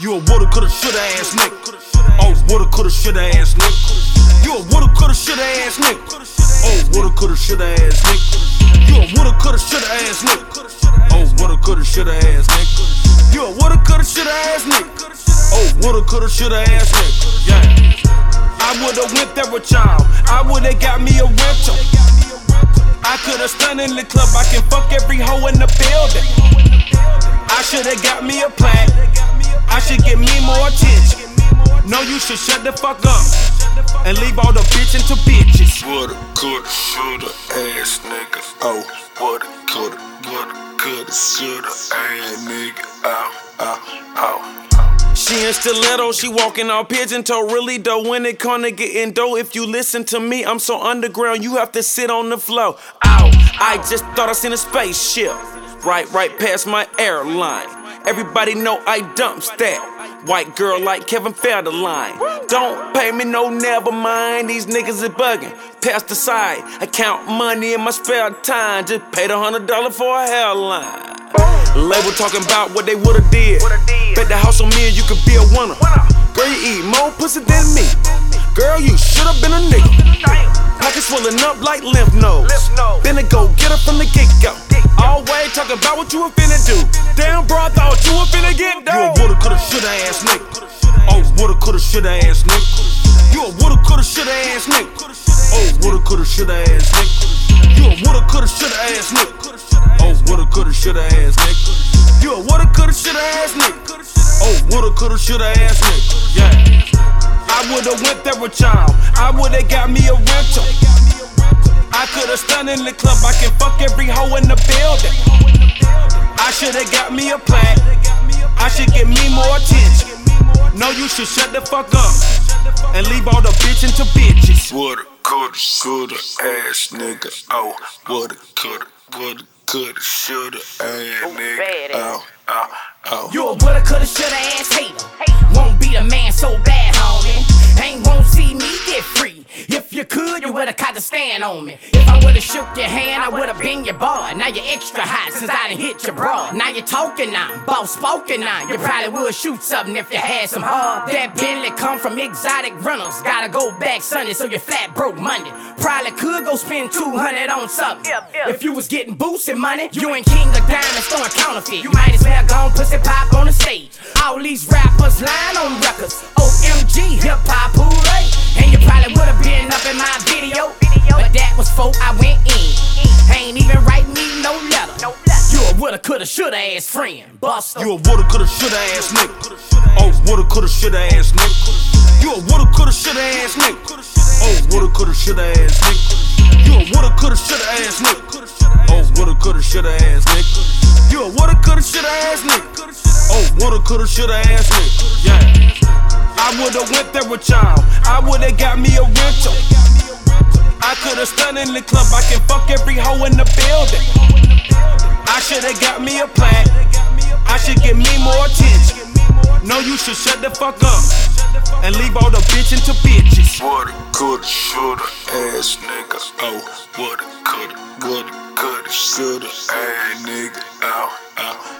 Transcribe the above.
You a woulda, coulda, shoulda ass nigga. Oh, woulda, coulda, shoulda ass nigga. You a woulda, coulda, shoulda ass nigga. Oh, woulda, coulda, shoulda ass nigga. You a woulda, coulda, shoulda ass nigga. Oh, woulda, coulda, shoulda ass nigga. You a woulda, coulda, shoulda ass nigga. Oh, woulda, coulda, shoulda ass nigga. Yeah. I woulda went there with y'all. I woulda got me a rental. I coulda stunned in the club. I can fuck every hoe in the building. I shoulda got me a plaque. I should get me more attention. No, you should shut the fuck up and leave all the bitchin' to bitches. Woulda, coulda, shoulda, ass nigga. Oh, woulda, coulda, woulda, coulda, shoulda, ass nigga. Oh, oh, oh, oh. She in stiletto, she walking all pigeon toe. Really though, when it come to getting dough, if you listen to me, I'm so underground, you have to sit on the floor. Ow, I just thought I seen a spaceship. Right, right past my airline. Everybody know I dumps that. White girl like Kevin Federline. Don't pay me no never mind, these niggas is bugging. Pass the side, I count money in my spare time. Just paid a hundred dollar for a hairline. Label talking about what they woulda did. Bet the house on me and you could be a winner. Girl, you eat more pussy than me. Girl, you should've been a nigga. Pockets swelling up like lymph nodes. Finna go get her from the get go. Talking about what you were finna do. Damn, bro, I thought you were finna get dough. You a woulda, coulda, shoulda ass nigga. Oh, woulda, coulda, shoulda ass nigga. You a woulda, coulda, shoulda ass nigga. Oh, woulda, coulda, shoulda ass nigga. You a woulda, coulda, shoulda ass nigga. Oh, woulda, coulda, shoulda ass nigga. You a woulda, coulda, shoulda ass nigga. Oh, woulda, coulda, shoulda ass nigga. Yeah. I woulda went there with y'all. I woulda got me a rental. I coulda stunned in the club. I can fuck every hoe in the building. I shoulda got me a plaque. I should get me more attention. No, you should shut the fuck up and leave all the bitchin' to bitches. Woulda, coulda, shoulda, ass nigga. Oh, woulda, coulda, woulda, coulda, shoulda, eh, ass nigga. Oh, oh, oh. You a woulda, coulda, shoulda you would've caught the stand on me. If I would've shook your hand, I would've been your boy. Now you're extra hot since I done hit your bra. Now you're talking now, boss spoken now. You probably would shoot something if you had some hard. That Bentley come from exotic rentals. Gotta go back Sunday, so you're flat broke Monday. Probably could go spend 200 on something. If you was getting boosted money, you ain't king of diamonds throwing counterfeit. You might as well go and pussy pop on the stage. All these rappers lying on records. That was folk I went in. Ain't even write me no letter. You a woulda, coulda, shoulda ass friend. Buster. You a woulda, coulda, shoulda ass nigga. Oh, woulda, coulda, shoulda ass nigga. You a woulda, coulda, shoulda ass nigga. Oh, woulda, coulda, shoulda ass nigga. You a woulda, coulda, shoulda ass nigga. Oh, woulda, coulda, shoulda ass nigga. You a woulda, coulda, shoulda ass nigga. Oh, woulda, coulda, shoulda ass nigga. Yeah. I woulda went there with y'all. I woulda got me a rental. I coulda stunned in the club. I can fuck every hoe in the building. I shoulda got me a plaque. I should get me more attention. No, you should shut the fuck up and leave all the bitchin' to bitches. Woulda, coulda, shoulda, ass nigga. Oh, woulda, coulda, woulda, coulda, shoulda, ass nigga. Oh, oh.